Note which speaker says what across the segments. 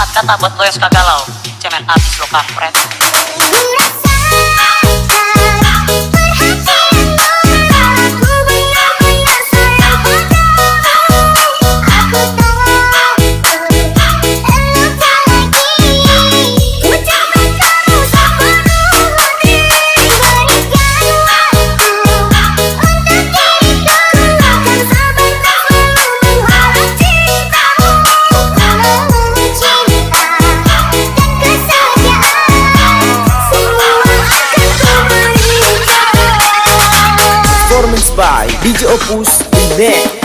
Speaker 1: Empat kata buat lo yang suka galau. Cemen abis lo kampret
Speaker 2: Opus
Speaker 1: Ideia.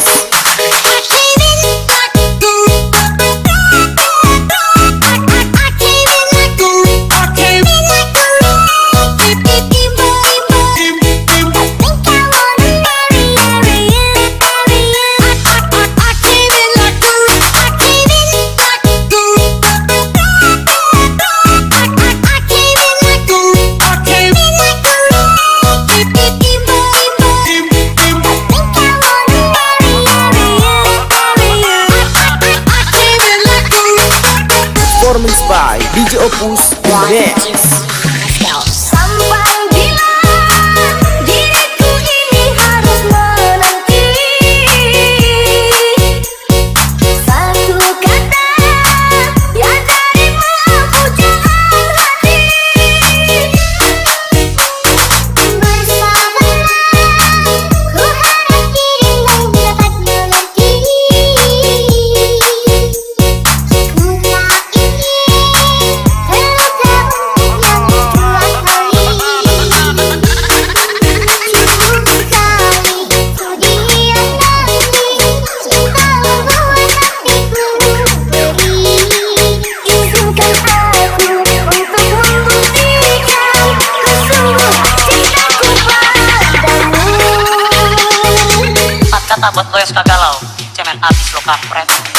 Speaker 1: Pesta galau, cemen abis lokal kampret.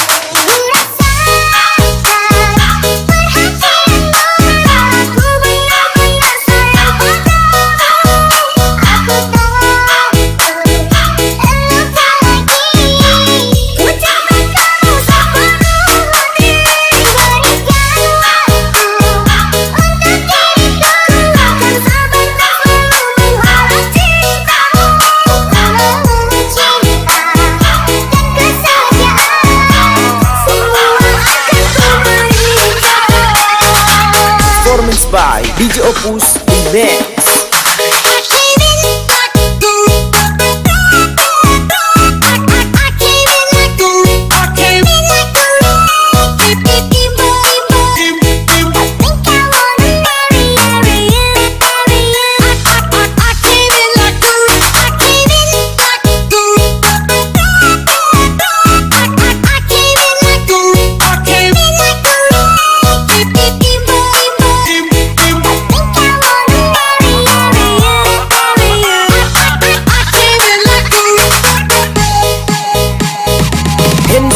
Speaker 2: DJ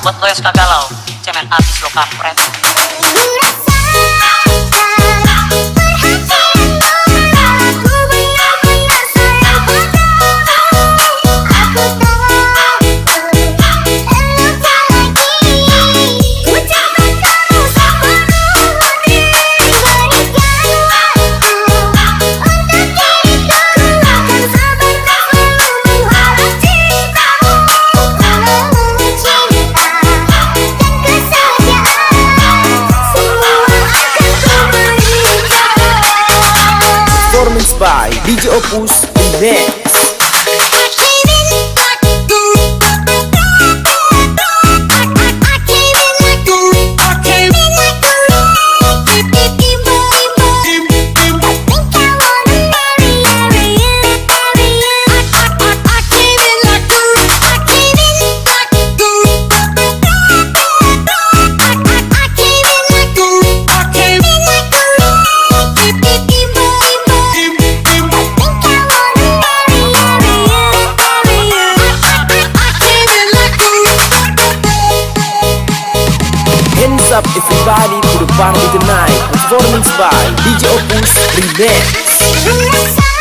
Speaker 1: buat lo yang suka galau Cemen abis lo kampret
Speaker 2: DJ Opus Remix Hands to the tonight Performance by DJ Opus Remix